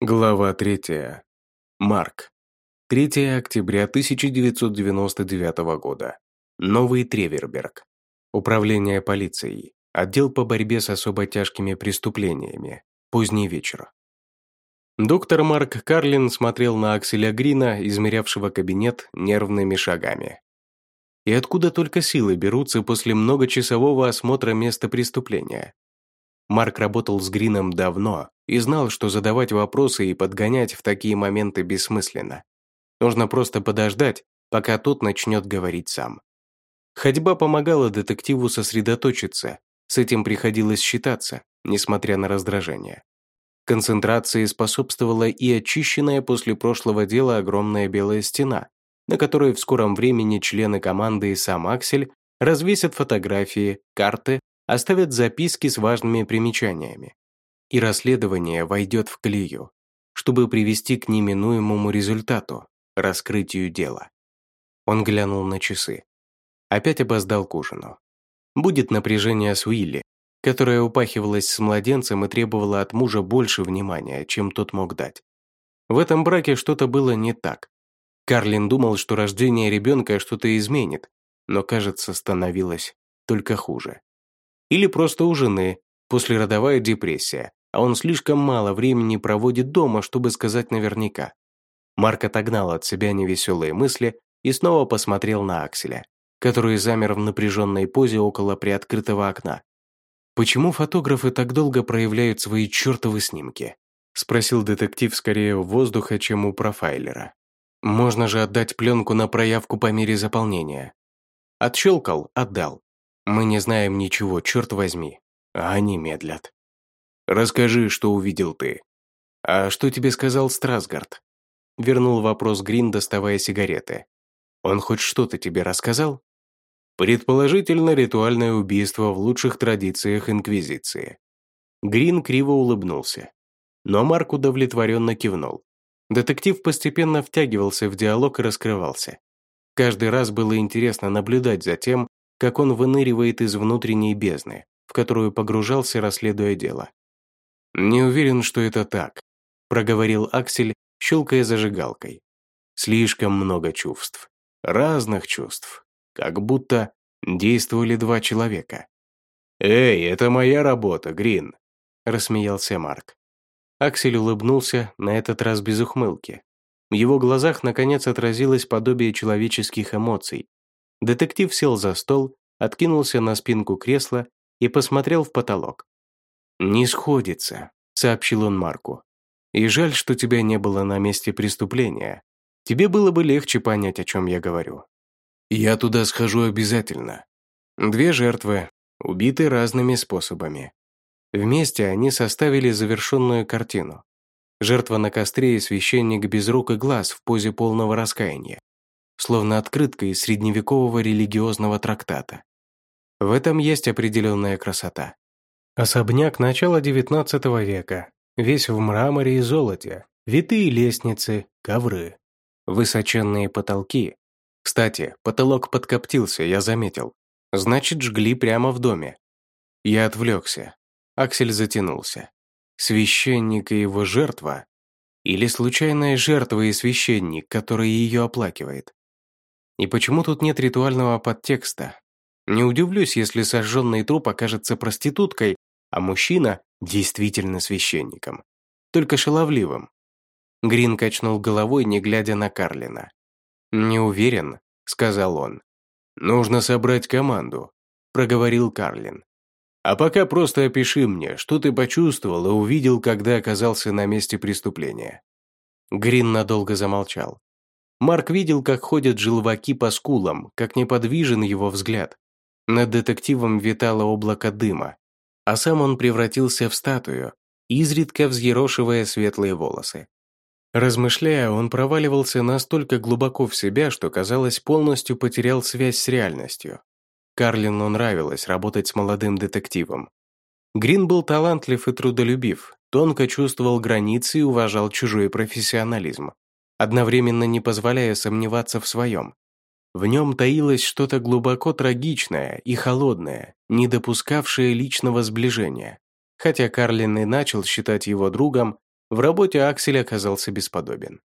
Глава 3. Марк. 3 октября 1999 года. Новый Треверберг. Управление полицией. Отдел по борьбе с особо тяжкими преступлениями. Поздний вечер. Доктор Марк Карлин смотрел на Акселя Грина, измерявшего кабинет нервными шагами. И откуда только силы берутся после многочасового осмотра места преступления? Марк работал с Грином давно и знал, что задавать вопросы и подгонять в такие моменты бессмысленно. Нужно просто подождать, пока тот начнет говорить сам. Ходьба помогала детективу сосредоточиться, с этим приходилось считаться, несмотря на раздражение. Концентрации способствовала и очищенная после прошлого дела огромная белая стена, на которой в скором времени члены команды и сам Аксель развесят фотографии, карты оставят записки с важными примечаниями, и расследование войдет в колею, чтобы привести к неминуемому результату – раскрытию дела. Он глянул на часы. Опять опоздал к ужину. Будет напряжение с Уилли, которая упахивалась с младенцем и требовала от мужа больше внимания, чем тот мог дать. В этом браке что-то было не так. Карлин думал, что рождение ребенка что-то изменит, но, кажется, становилось только хуже. Или просто у жены послеродовая депрессия, а он слишком мало времени проводит дома, чтобы сказать наверняка. Марк отогнал от себя невеселые мысли и снова посмотрел на Акселя, который замер в напряженной позе около приоткрытого окна. «Почему фотографы так долго проявляют свои чертовы снимки?» спросил детектив скорее у воздуха, чем у профайлера. «Можно же отдать пленку на проявку по мере заполнения». Отщелкал, отдал. Мы не знаем ничего, черт возьми. А они медлят. Расскажи, что увидел ты. А что тебе сказал Страсгард? Вернул вопрос Грин, доставая сигареты. Он хоть что-то тебе рассказал? Предположительно, ритуальное убийство в лучших традициях Инквизиции. Грин криво улыбнулся. Но Марк удовлетворенно кивнул. Детектив постепенно втягивался в диалог и раскрывался. Каждый раз было интересно наблюдать за тем, как он выныривает из внутренней бездны, в которую погружался, расследуя дело. «Не уверен, что это так», – проговорил Аксель, щелкая зажигалкой. «Слишком много чувств. Разных чувств. Как будто действовали два человека». «Эй, это моя работа, Грин», – рассмеялся Марк. Аксель улыбнулся, на этот раз без ухмылки. В его глазах, наконец, отразилось подобие человеческих эмоций, Детектив сел за стол, откинулся на спинку кресла и посмотрел в потолок. «Не сходится», — сообщил он Марку. «И жаль, что тебя не было на месте преступления. Тебе было бы легче понять, о чем я говорю. Я туда схожу обязательно. Две жертвы, убиты разными способами. Вместе они составили завершенную картину. Жертва на костре и священник без рук и глаз в позе полного раскаяния словно открытка из средневекового религиозного трактата. В этом есть определенная красота. Особняк начала XIX века, весь в мраморе и золоте, витые лестницы, ковры, высоченные потолки. Кстати, потолок подкоптился, я заметил. Значит, жгли прямо в доме. Я отвлекся. Аксель затянулся. Священник и его жертва? Или случайная жертва и священник, который ее оплакивает? И почему тут нет ритуального подтекста? Не удивлюсь, если сожженный труп окажется проституткой, а мужчина действительно священником. Только шаловливым. Грин качнул головой, не глядя на Карлина. «Не уверен», — сказал он. «Нужно собрать команду», — проговорил Карлин. «А пока просто опиши мне, что ты почувствовал и увидел, когда оказался на месте преступления». Грин надолго замолчал. Марк видел, как ходят желваки по скулам, как неподвижен его взгляд. Над детективом витало облако дыма, а сам он превратился в статую, изредка взъерошивая светлые волосы. Размышляя, он проваливался настолько глубоко в себя, что, казалось, полностью потерял связь с реальностью. Карлину нравилось работать с молодым детективом. Грин был талантлив и трудолюбив, тонко чувствовал границы и уважал чужой профессионализм одновременно не позволяя сомневаться в своем. В нем таилось что-то глубоко трагичное и холодное, не допускавшее личного сближения. Хотя Карлин и начал считать его другом, В работе Аксель оказался бесподобен.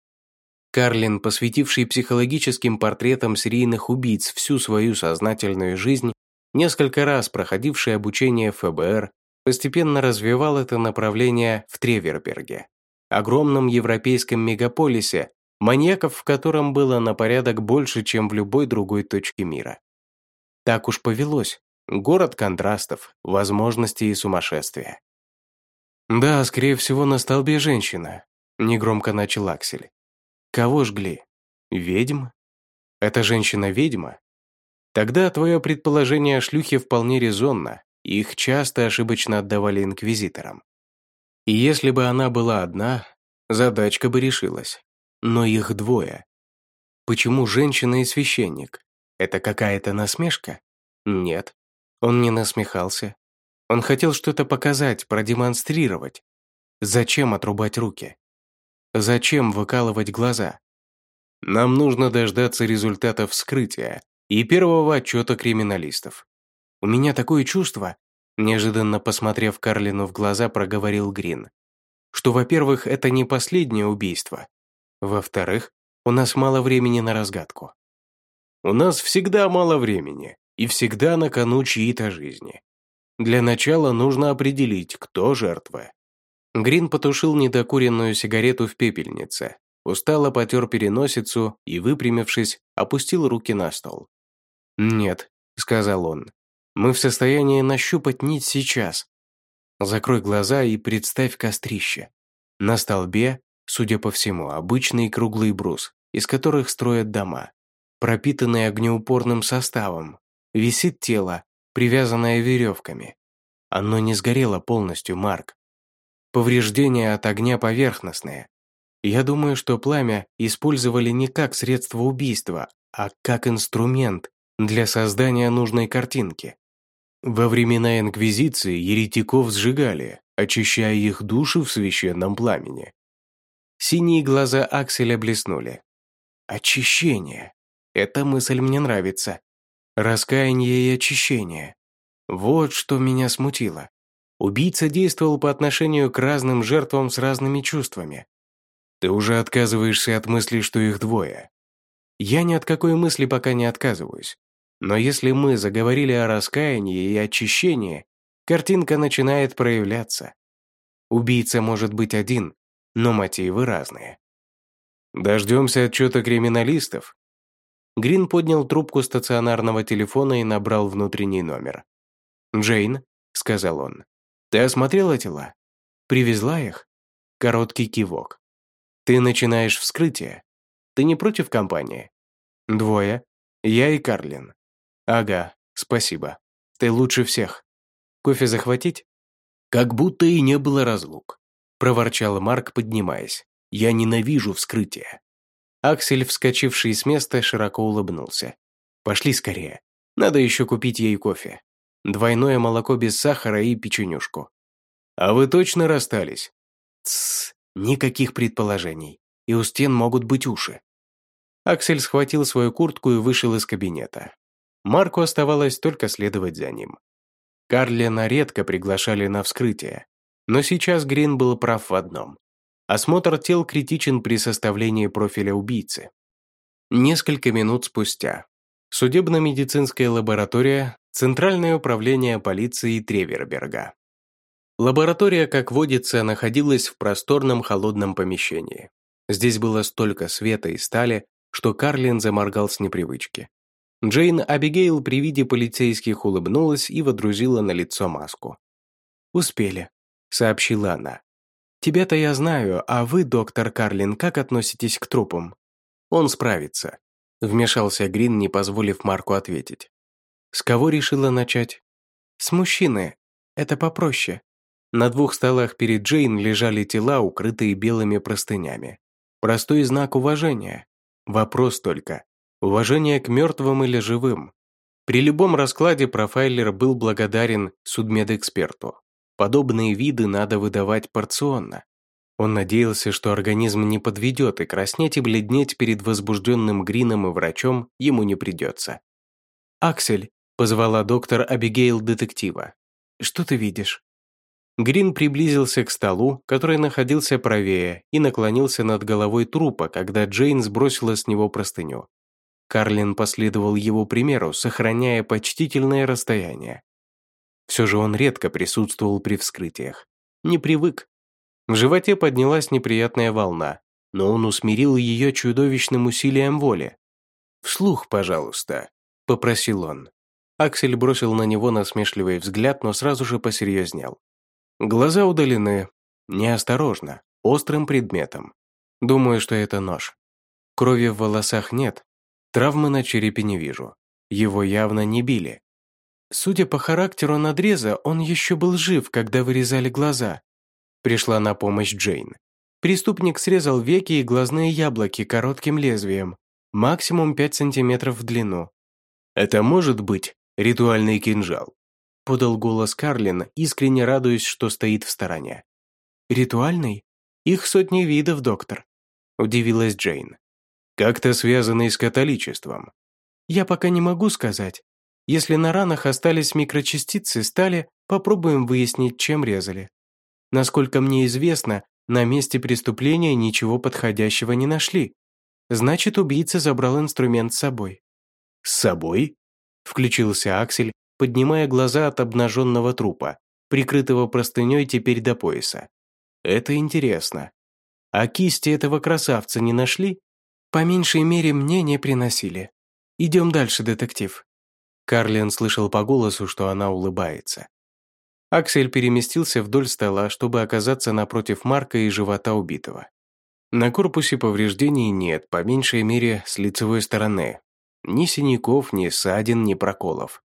Карлин, посвятивший психологическим портретам серийных убийц всю свою сознательную жизнь, несколько раз проходивший обучение ФБР, постепенно развивал это направление в Треверберге, огромном европейском мегаполисе, маньяков в котором было на порядок больше, чем в любой другой точке мира. Так уж повелось. Город контрастов, возможностей и сумасшествия. «Да, скорее всего, на столбе женщина», — негромко начал Аксель. «Кого жгли? Ведьм? Эта женщина-ведьма? Тогда твое предположение о шлюхе вполне резонно, их часто ошибочно отдавали инквизиторам. И если бы она была одна, задачка бы решилась. Но их двое. Почему женщина и священник? Это какая-то насмешка? Нет. Он не насмехался. Он хотел что-то показать, продемонстрировать. Зачем отрубать руки? Зачем выкалывать глаза? Нам нужно дождаться результатов вскрытия и первого отчета криминалистов. У меня такое чувство, неожиданно посмотрев Карлину в глаза, проговорил Грин, что, во-первых, это не последнее убийство. Во-вторых, у нас мало времени на разгадку. У нас всегда мало времени, и всегда на кону чьи-то жизни. Для начала нужно определить, кто жертва. Грин потушил недокуренную сигарету в пепельнице, устало потер переносицу и, выпрямившись, опустил руки на стол. «Нет», — сказал он, — «мы в состоянии нащупать нить сейчас. Закрой глаза и представь кострище. На столбе, судя по всему, обычный круглый брус, из которых строят дома, пропитанный огнеупорным составом, Висит тело, привязанное веревками. Оно не сгорело полностью, Марк. Повреждения от огня поверхностные. Я думаю, что пламя использовали не как средство убийства, а как инструмент для создания нужной картинки. Во времена Инквизиции еретиков сжигали, очищая их души в священном пламени. Синие глаза Акселя блеснули. «Очищение. Эта мысль мне нравится. Раскаяние и очищение. Вот что меня смутило. Убийца действовал по отношению к разным жертвам с разными чувствами. Ты уже отказываешься от мысли, что их двое. Я ни от какой мысли пока не отказываюсь. Но если мы заговорили о раскаянии и очищении, картинка начинает проявляться. Убийца может быть один, но мотивы разные. Дождемся отчета криминалистов, Грин поднял трубку стационарного телефона и набрал внутренний номер. «Джейн», — сказал он, — «ты осмотрела тела? Привезла их?» Короткий кивок. «Ты начинаешь вскрытие. Ты не против компании?» «Двое. Я и Карлин». «Ага, спасибо. Ты лучше всех. Кофе захватить?» «Как будто и не было разлук», — проворчал Марк, поднимаясь. «Я ненавижу вскрытие». Аксель, вскочивший с места, широко улыбнулся. «Пошли скорее. Надо еще купить ей кофе. Двойное молоко без сахара и печенюшку». «А вы точно расстались?» «Тссс, никаких предположений. И у стен могут быть уши». Аксель схватил свою куртку и вышел из кабинета. Марку оставалось только следовать за ним. Карлина редко приглашали на вскрытие, но сейчас Грин был прав в одном. Осмотр тел критичен при составлении профиля убийцы. Несколько минут спустя. Судебно-медицинская лаборатория, Центральное управление полиции Треверберга. Лаборатория, как водится, находилась в просторном холодном помещении. Здесь было столько света и стали, что Карлин заморгал с непривычки. Джейн Абигейл при виде полицейских улыбнулась и водрузила на лицо маску. «Успели», — сообщила она. Тебя-то я знаю, а вы, доктор Карлин, как относитесь к трупам? Он справится. Вмешался Грин, не позволив Марку ответить. С кого решила начать? С мужчины. Это попроще. На двух столах перед Джейн лежали тела, укрытые белыми простынями. Простой знак уважения. Вопрос только. Уважение к мертвым или живым? При любом раскладе профайлер был благодарен судмедэксперту. Подобные виды надо выдавать порционно. Он надеялся, что организм не подведет, и краснеть и бледнеть перед возбужденным Грином и врачом ему не придется. «Аксель», — позвала доктор Абигейл детектива. «Что ты видишь?» Грин приблизился к столу, который находился правее, и наклонился над головой трупа, когда Джейн сбросила с него простыню. Карлин последовал его примеру, сохраняя почтительное расстояние. Все же он редко присутствовал при вскрытиях. Не привык. В животе поднялась неприятная волна, но он усмирил ее чудовищным усилием воли. «Вслух, пожалуйста», — попросил он. Аксель бросил на него насмешливый взгляд, но сразу же посерьезнел. Глаза удалены. Неосторожно, острым предметом. Думаю, что это нож. Крови в волосах нет. Травмы на черепе не вижу. Его явно не били. Судя по характеру надреза, он еще был жив, когда вырезали глаза. Пришла на помощь Джейн. Преступник срезал веки и глазные яблоки коротким лезвием, максимум 5 сантиметров в длину. Это может быть ритуальный кинжал подал голос Карлин, искренне радуясь, что стоит в стороне. «Ритуальный? Их сотни видов, доктор», – удивилась Джейн. «Как-то связанный с католичеством». «Я пока не могу сказать. Если на ранах остались микрочастицы стали, попробуем выяснить, чем резали. Насколько мне известно, на месте преступления ничего подходящего не нашли. Значит, убийца забрал инструмент с собой». «С собой?» – включился Аксель, поднимая глаза от обнаженного трупа, прикрытого простыней теперь до пояса. «Это интересно. А кисти этого красавца не нашли?» «По меньшей мере мне не приносили. Идем дальше, детектив». Карлиан слышал по голосу, что она улыбается. Аксель переместился вдоль стола, чтобы оказаться напротив Марка и живота убитого. На корпусе повреждений нет, по меньшей мере, с лицевой стороны. Ни синяков, ни ссадин, ни проколов.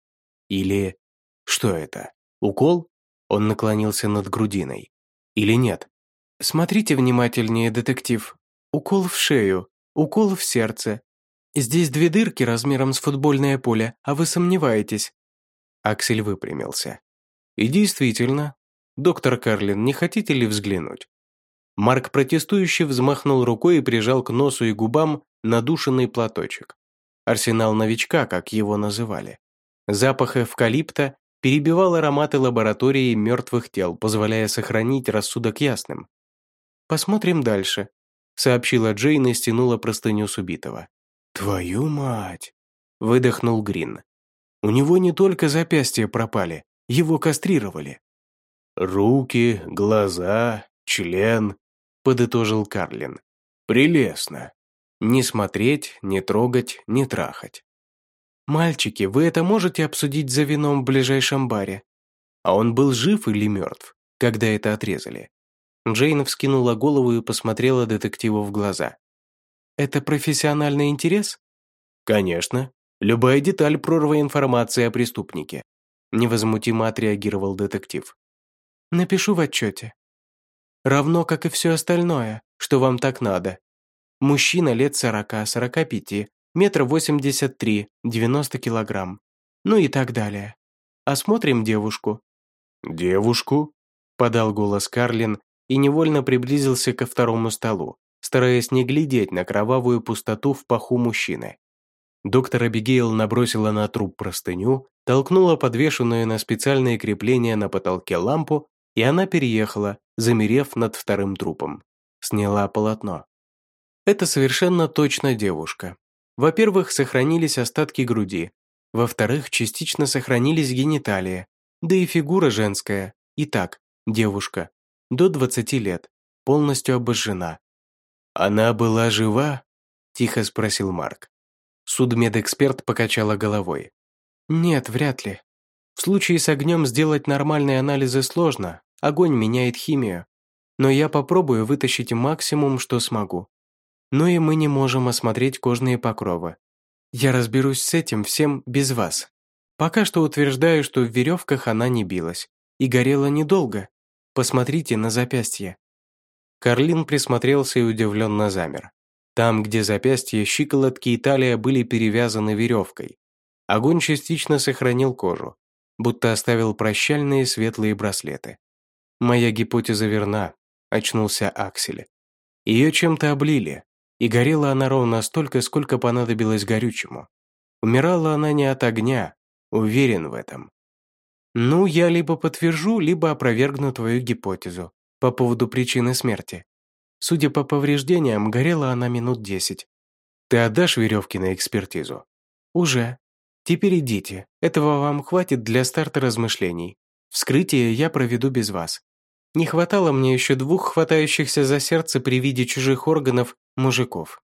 Или... Что это? Укол? Он наклонился над грудиной. Или нет? Смотрите внимательнее, детектив. Укол в шею, укол в сердце. Здесь две дырки размером с футбольное поле, а вы сомневаетесь. Аксель выпрямился. И действительно, доктор Карлин, не хотите ли взглянуть? Марк протестующе взмахнул рукой и прижал к носу и губам надушенный платочек. Арсенал новичка, как его называли. Запах эвкалипта перебивал ароматы лаборатории мертвых тел, позволяя сохранить рассудок ясным. «Посмотрим дальше», — сообщила Джейн и стянула простыню с убитого. «Твою мать!» — выдохнул Грин. «У него не только запястья пропали, его кастрировали». «Руки, глаза, член», — подытожил Карлин. «Прелестно. Не смотреть, не трогать, не трахать. «Мальчики, вы это можете обсудить за вином в ближайшем баре?» А он был жив или мертв, когда это отрезали? Джейн вскинула голову и посмотрела детективу в глаза. «Это профессиональный интерес?» «Конечно. Любая деталь прорва информации о преступнике», невозмутимо отреагировал детектив. «Напишу в отчете. Равно, как и все остальное, что вам так надо. Мужчина лет сорока-сорока пяти, метр восемьдесят три, девяносто килограмм. Ну и так далее. Осмотрим девушку». «Девушку?» – подал голос Карлин и невольно приблизился ко второму столу, стараясь не глядеть на кровавую пустоту в паху мужчины. Доктор Абигейл набросила на труп простыню, толкнула подвешенную на специальные крепления на потолке лампу, и она переехала, замерев над вторым трупом. Сняла полотно. Это совершенно точно девушка. Во-первых, сохранились остатки груди. Во-вторых, частично сохранились гениталии. Да и фигура женская. Итак, девушка. До 20 лет. Полностью обожжена. «Она была жива?» – тихо спросил Марк. Судмедэксперт покачала головой. «Нет, вряд ли. В случае с огнем сделать нормальные анализы сложно, огонь меняет химию. Но я попробую вытащить максимум, что смогу но и мы не можем осмотреть кожные покровы. Я разберусь с этим всем без вас. Пока что утверждаю, что в веревках она не билась. И горела недолго. Посмотрите на запястье». Карлин присмотрелся и удивленно замер. Там, где запястье, щиколотки и талия были перевязаны веревкой. Огонь частично сохранил кожу, будто оставил прощальные светлые браслеты. «Моя гипотеза верна», – очнулся Аксель. «Ее чем-то облили, и горела она ровно столько, сколько понадобилось горючему. Умирала она не от огня, уверен в этом. Ну, я либо подтвержу, либо опровергну твою гипотезу по поводу причины смерти. Судя по повреждениям, горела она минут десять. Ты отдашь веревки на экспертизу? Уже. Теперь идите. Этого вам хватит для старта размышлений. Вскрытие я проведу без вас. Не хватало мне еще двух хватающихся за сердце при виде чужих органов мужиков.